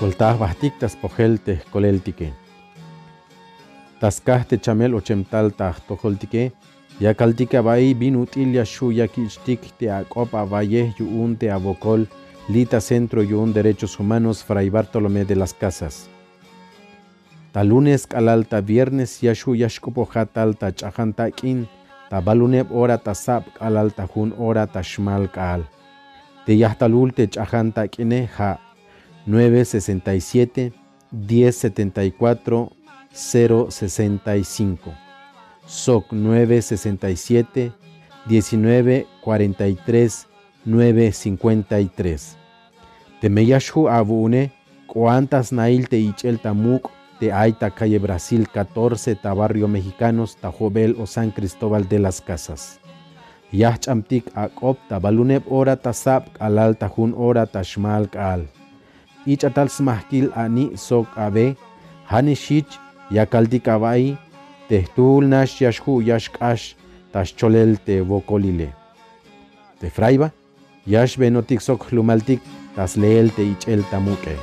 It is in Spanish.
Coltaj bahtiktas pojelte coleltique. Tascahte chamel ochemtal taj tojoltique. Ya caltica bai bin utilia shu yakichtik te acopa valle yuun te abocol. Lita Centro yuun Derechos Humanos Fray Bartolomé de las Casas. Ta lunes calalta viernes yashu yashkopojatalta chajanta kin. Ta baluneb ora ta sap calalta jun ora ta shmal kal. Te yahtalulte chajanta kine ja 967 1074 065. SOC 967 1943 953. Temeyashu abune cuántas nail te ichel tamuk de Aita calle Brasil 14 ta barrio mexicanos ta Jobel o San Cristóbal de las Casas. Yah chamtik akop ta baluneb ora ta sap alal ta jun ora ta shmal al ichatal smahkil ani sok abe hanishich yakaldi kabai tehtul nash yashku yashkash tascholel te bokolile. Te fraiba yash benotik sok hlumaltik tasleel te ichel tamuke.